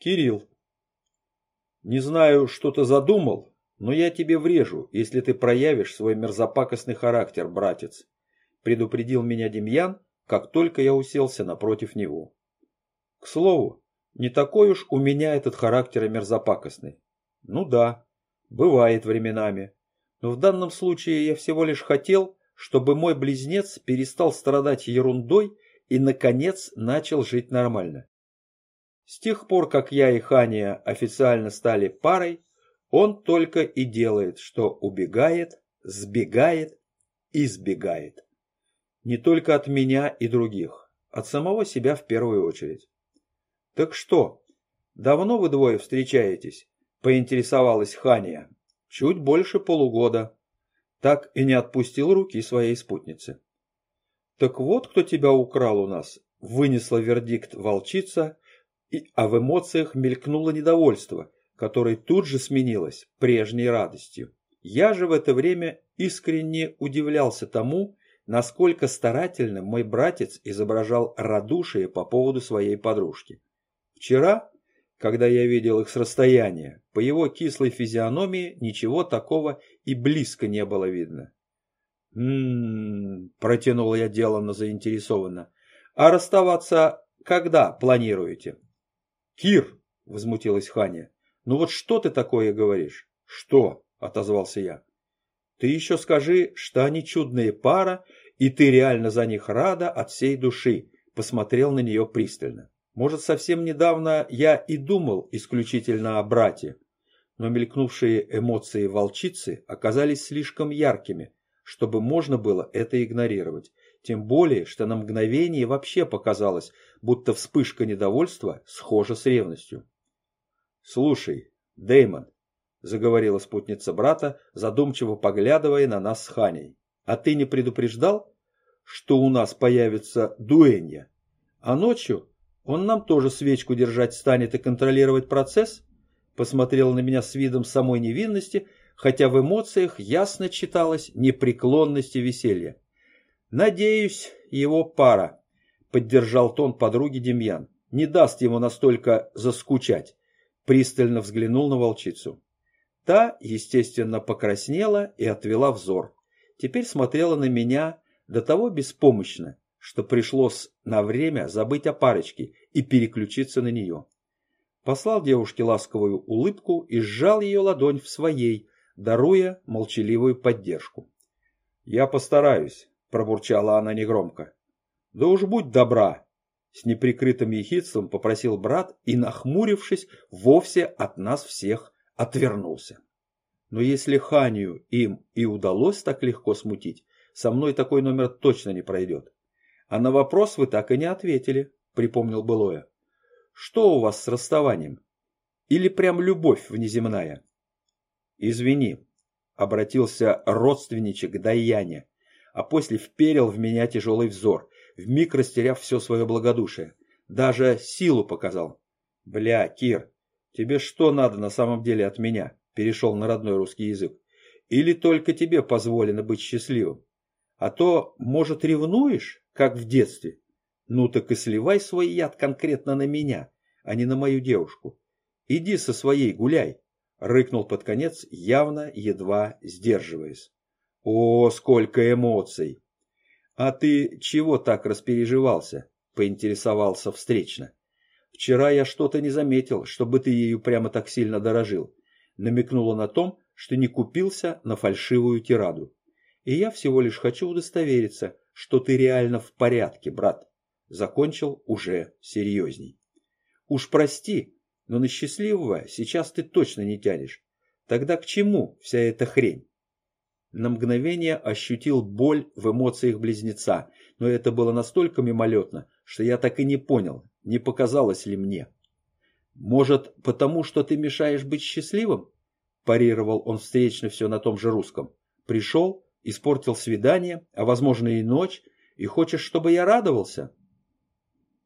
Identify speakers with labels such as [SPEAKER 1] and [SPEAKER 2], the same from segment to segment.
[SPEAKER 1] Кирилл. Не знаю, что ты задумал, но я тебе врежу, если ты проявишь свой мерзопакостный характер, братец, предупредил меня Демьян, как только я уселся напротив него. К слову, не такой уж у меня этот характер мерзопакостный. Ну да, бывает временами. Но в данном случае я всего лишь хотел, чтобы мой близнец перестал страдать ерундой и, наконец, начал жить нормально. С тех пор, как я и Хания официально стали парой, он только и делает, что убегает, сбегает и сбегает. Не только от меня и других, от самого себя в первую очередь. «Так что, давно вы двое встречаетесь?» – поинтересовалась Хания. «Чуть больше полугода». Так и не отпустил руки своей спутницы. «Так вот, кто тебя украл у нас», – вынесла вердикт волчица, а в эмоциях мелькнуло недовольство, которое тут же сменилось прежней радостью. Я же в это время искренне удивлялся тому, насколько старательно мой братец изображал радушие по поводу своей подружки. Вчера, когда я видел их с расстояния, по его кислой физиономии ничего такого и близко не было видно. «М-м-м», протянул я деланно заинтересованно. «А расставаться когда планируете?» «Кир!» — возмутилась Ханя. «Ну вот что ты такое говоришь?» «Что?» — отозвался я. «Ты еще скажи, что они чудная пара, и ты реально за них рада от всей души», — посмотрел на нее пристально. Может, совсем недавно я и думал исключительно о брате, но мелькнувшие эмоции волчицы оказались слишком яркими, чтобы можно было это игнорировать. Тем более, что на мгновение вообще показалось, будто вспышка недовольства схожа с ревностью. «Слушай, Дэймон», — заговорила спутница брата, задумчиво поглядывая на нас с Ханей, «а ты не предупреждал, что у нас появится дуэнья? А ночью он нам тоже свечку держать станет и контролировать процесс? Посмотрел на меня с видом самой невинности, хотя в эмоциях ясно читалась непреклонность и веселье. Надеюсь, его пара, поддержал тон подруги Демьян, не даст ему настолько заскучать. Пристально взглянул на волчицу. Та, естественно, покраснела и отвела взор. Теперь смотрела на меня до того беспомощно, что пришлось на время забыть о парочке и переключиться на нее. Послал девушке ласковую улыбку и сжал ее ладонь в своей, даруя молчаливую поддержку. «Я постараюсь», — пробурчала она негромко. «Да уж будь добра», — с неприкрытым ехидством попросил брат и, нахмурившись, вовсе от нас всех отвернулся. Но если Ханию им и удалось так легко смутить, со мной такой номер точно не пройдет. А на вопрос вы так и не ответили, припомнил былое. Что у вас с расставанием? Или прям любовь внеземная? Извини, обратился родственничек Даяне, а после вперил в меня тяжелый взор, вмиг растеряв все свое благодушие. Даже силу показал. Бля, Кир, тебе что надо на самом деле от меня? Перешел на родной русский язык. Или только тебе позволено быть счастливым? А то, может, ревнуешь? как в детстве. Ну так и сливай свой яд конкретно на меня, а не на мою девушку. Иди со своей гуляй, рыкнул под конец, явно едва сдерживаясь. О, сколько эмоций! А ты чего так распереживался? Поинтересовался встречно. Вчера я что-то не заметил, чтобы ты ею прямо так сильно дорожил. Намекнула на том, что не купился на фальшивую тираду. И я всего лишь хочу удостовериться, что ты реально в порядке, брат. Закончил уже серьезней. Уж прости, но на счастливого сейчас ты точно не тянешь. Тогда к чему вся эта хрень? На мгновение ощутил боль в эмоциях близнеца, но это было настолько мимолетно, что я так и не понял, не показалось ли мне. «Может, потому что ты мешаешь быть счастливым?» парировал он встречно все на том же русском. «Пришел, испортил свидание, а возможно и ночь, и хочешь, чтобы я радовался?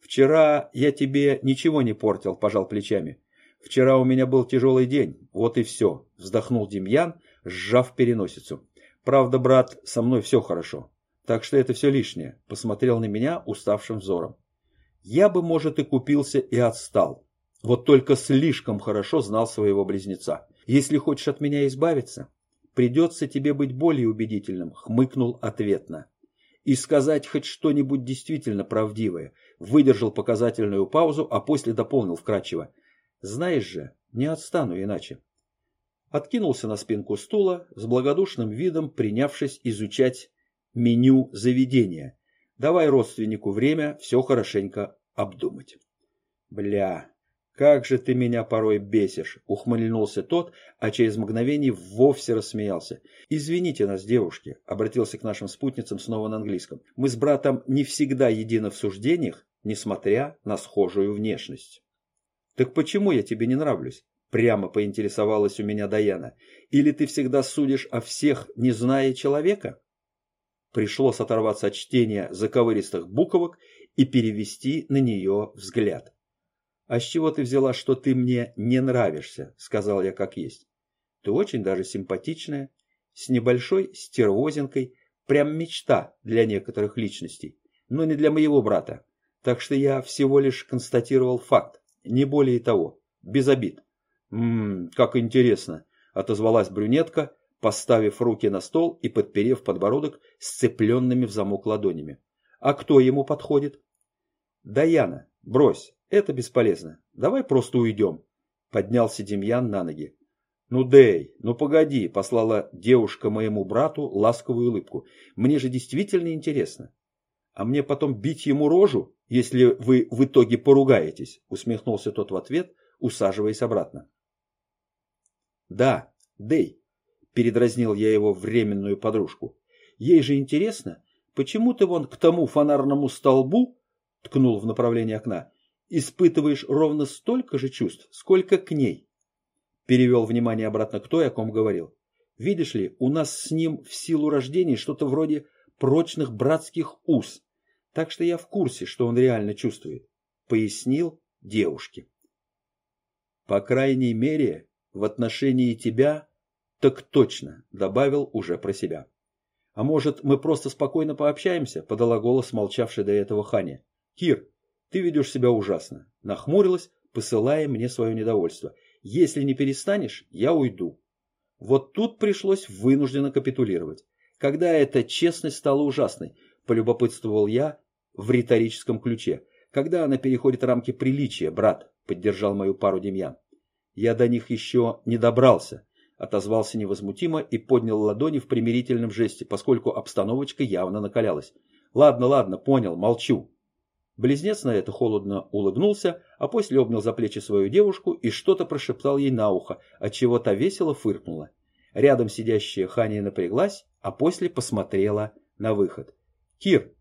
[SPEAKER 1] Вчера я тебе ничего не портил, пожал плечами. Вчера у меня был тяжелый день, вот и все, вздохнул Демьян, сжав переносицу. Правда, брат, со мной все хорошо, так что это все лишнее, посмотрел на меня уставшим взором. Я бы, может, и купился и отстал. Вот только слишком хорошо знал своего близнеца. Если хочешь от меня избавиться, придется тебе быть более убедительным, хмыкнул ответно. И сказать хоть что-нибудь действительно правдивое. Выдержал показательную паузу, а после дополнил вкратчиво. Знаешь же, не отстану иначе. Откинулся на спинку стула, с благодушным видом принявшись изучать меню заведения. Давай родственнику время все хорошенько обдумать. Бля, как же ты меня порой бесишь, ухмыльнулся тот, а через мгновение вовсе рассмеялся. Извините нас, девушки, обратился к нашим спутницам снова на английском. Мы с братом не всегда едины в суждениях, несмотря на схожую внешность. Так почему я тебе не нравлюсь? Прямо поинтересовалась у меня Даяна. Или ты всегда судишь о всех, не зная человека? Пришлось оторваться от чтения заковыристых буквок и перевести на нее взгляд. «А с чего ты взяла, что ты мне не нравишься?» — сказал я как есть. «Ты очень даже симпатичная, с небольшой стервозинкой, прям мечта для некоторых личностей, но не для моего брата. Так что я всего лишь констатировал факт, не более того, без обид. «Ммм, как интересно!» – отозвалась брюнетка, поставив руки на стол и подперев подбородок сцепленными в замок ладонями. «А кто ему подходит?» «Даяна, брось, это бесполезно. Давай просто уйдем», – поднялся Демьян на ноги. «Ну, Дэй, ну погоди», – послала девушка моему брату ласковую улыбку. «Мне же действительно интересно». «А мне потом бить ему рожу, если вы в итоге поругаетесь», – усмехнулся тот в ответ, усаживаясь обратно. Да, Дэй, передразнил я его временную подружку. Ей же интересно, почему ты вон к тому фонарному столбу, ткнул в направлении окна, испытываешь ровно столько же чувств, сколько к ней. Перевел внимание обратно к той, о ком говорил. Видишь ли, у нас с ним в силу рождения что-то вроде прочных братских уз, так что я в курсе, что он реально чувствует, пояснил девушке. По крайней мере, в отношении тебя, так точно, добавил уже про себя. А может, мы просто спокойно пообщаемся, подала голос молчавший до этого Ханя. Кир, ты ведешь себя ужасно. Нахмурилась, посылая мне свое недовольство. Если не перестанешь, я уйду. Вот тут пришлось вынужденно капитулировать. Когда эта честность стала ужасной, полюбопытствовал я в риторическом ключе. Когда она переходит рамки приличия, брат, поддержал мою пару Демьян. Я до них еще не добрался, отозвался невозмутимо и поднял ладони в примирительном жесте, поскольку обстановочка явно накалялась. Ладно, ладно, понял, молчу. Близнец на это холодно улыбнулся, а после обнял за плечи свою девушку и что-то прошептал ей на ухо, отчего та весело фыркнула. Рядом сидящая Ханя напряглась, а после посмотрела на выход. «Кир,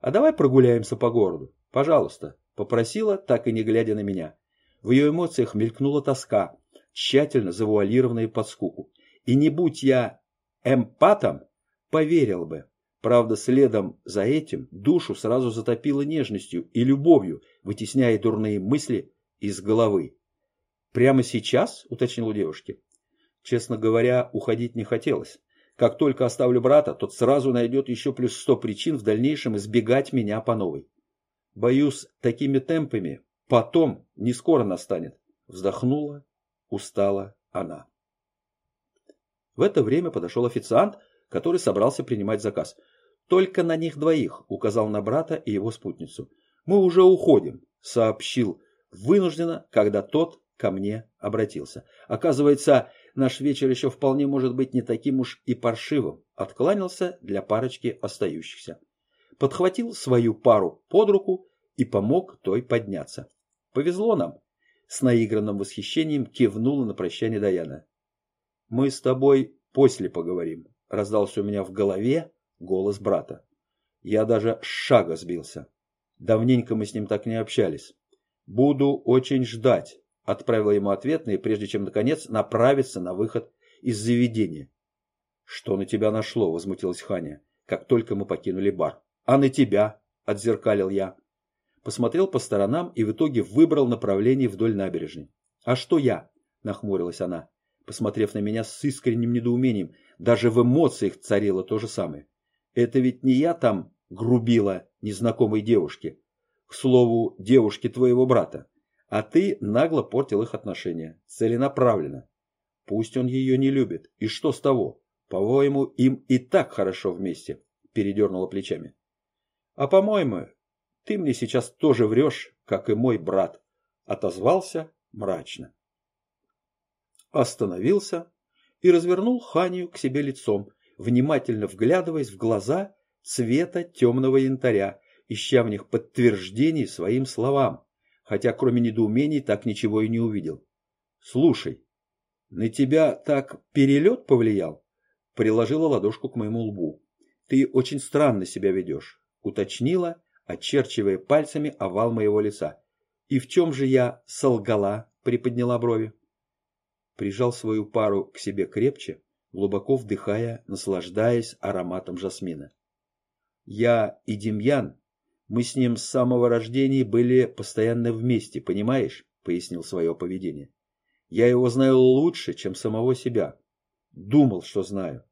[SPEAKER 1] а давай прогуляемся по городу? Пожалуйста», — попросила, так и не глядя на меня. В ее эмоциях мелькнула тоска, тщательно завуалированная под скуку. И не будь я эмпатом, поверил бы. Правда, следом за этим душу сразу затопило нежностью и любовью, вытесняя дурные мысли из головы. «Прямо сейчас?» – уточнил у девушки. Честно говоря, уходить не хотелось. Как только оставлю брата, тот сразу найдет еще плюс сто причин в дальнейшем избегать меня по новой. Боюсь, такими темпами Потом не скоро настанет. Вздохнула, устала она. В это время подошел официант, который собрался принимать заказ. «Только на них двоих», — указал на брата и его спутницу. «Мы уже уходим», — сообщил вынужденно, когда тот ко мне обратился. Оказывается, наш вечер еще вполне может быть не таким уж и паршивым. Откланялся для парочки остающихся. Подхватил свою пару под руку и помог той подняться. Повезло нам. С наигранным восхищением кивнула на прощание Даяна. Мы с тобой после поговорим. Раздался у меня в голове голос брата. Я даже с шага сбился. Давненько мы с ним так не общались. Буду очень ждать, отправила ему ответный, прежде чем, наконец, направиться на выход из заведения. Что на тебя нашло? Возмутилась Ханя, как только мы покинули бар. А на тебя? Отзеркалил я посмотрел по сторонам и в итоге выбрал направление вдоль набережной. «А что я?» – нахмурилась она, посмотрев на меня с искренним недоумением. Даже в эмоциях царило то же самое. «Это ведь не я там грубила незнакомой девушке. К слову, девушке твоего брата. А ты нагло портил их отношения, целенаправленно. Пусть он ее не любит, и что с того? По-моему, им и так хорошо вместе, передернула плечами. А по-моему, ты мне сейчас тоже врешь, как и мой брат, отозвался мрачно. Остановился и развернул Ханию к себе лицом, внимательно вглядываясь в глаза цвета темного янтаря, ища в них подтверждений своим словам, хотя кроме недоумений так ничего и не увидел. «Слушай, на тебя так перелет повлиял?» Приложила ладошку к моему лбу. «Ты очень странно себя ведешь», — уточнила, очерчивая пальцами овал моего лица. «И в чем же я солгала?» — приподняла брови. Прижал свою пару к себе крепче, глубоко вдыхая, наслаждаясь ароматом жасмина. Я и Демьян, мы с ним с самого рождения были постоянно вместе, понимаешь? Пояснил свое поведение. Я его знаю лучше, чем самого себя. Думал, что знаю.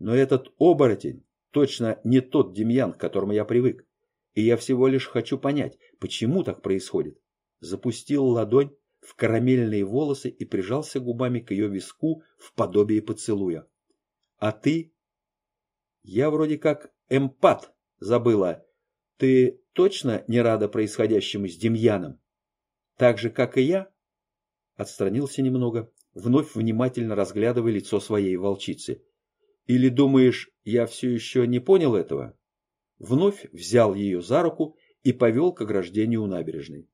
[SPEAKER 1] Но этот оборотень точно не тот Демьян, к которому я привык. И я всего лишь хочу понять, почему так происходит. Запустил ладонь в карамельные волосы и прижался губами к ее виску в подобие поцелуя. А ты? Я вроде как эмпат забыла. Ты точно не рада происходящему с Демьяном? Так же, как и я? Отстранился немного, вновь внимательно разглядывая лицо своей волчицы. Или думаешь, я все еще не понял этого? Вновь взял ее за руку и повел к ограждению у набережной.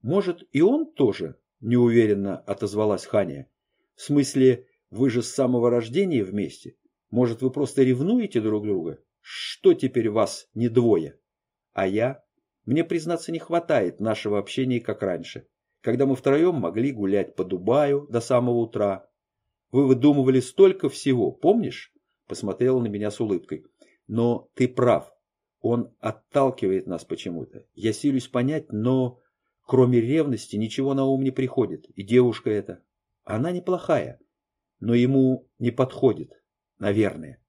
[SPEAKER 1] Может, и он тоже? Неуверенно отозвалась Ханя. В смысле, вы же с самого рождения вместе? Может, вы просто ревнуете друг друга? Что теперь вас не двое? А я? Мне, признаться, не хватает нашего общения, как раньше, когда мы втроем могли гулять по Дубаю до самого утра. Вы выдумывали столько всего, помнишь? Посмотрела на меня с улыбкой. Но ты прав. Он отталкивает нас почему-то. Я силюсь понять, но кроме ревности ничего на ум не приходит. И девушка эта, она неплохая, но ему не подходит, наверное.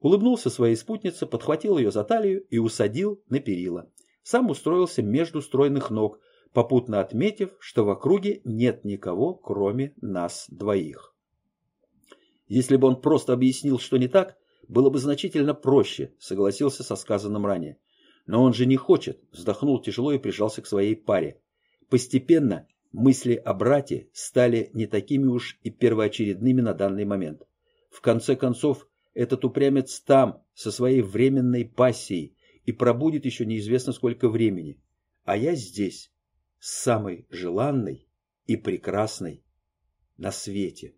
[SPEAKER 1] Улыбнулся своей спутнице, подхватил ее за талию и усадил на перила. Сам устроился между стройных ног, попутно отметив, что в округе нет никого, кроме нас двоих. Если бы он просто объяснил, что не так, было бы значительно проще, согласился со сказанным ранее. Но он же не хочет, вздохнул тяжело и прижался к своей паре. Постепенно мысли о брате стали не такими уж и первоочередными на данный момент. В конце концов, этот упрямец там, со своей временной пассией, и пробудет еще неизвестно сколько времени. А я здесь, самой желанной и прекрасной на свете.